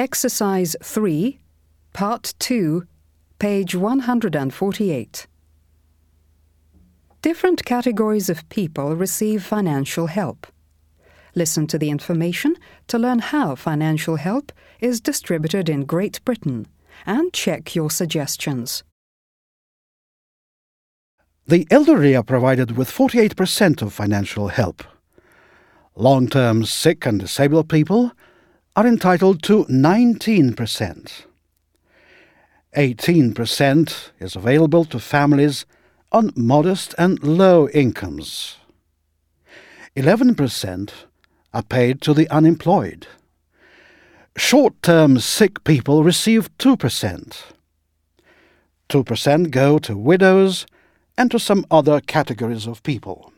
Exercise 3, Part 2, page 148. Different categories of people receive financial help. Listen to the information to learn how financial help is distributed in Great Britain and check your suggestions. The elderly are provided with 48% of financial help. Long term sick and disabled people are entitled to 19%. 18% is available to families on modest and low incomes. 11% are paid to the unemployed. Short term sick people receive 2%. 2% go to widows and to some other categories of people.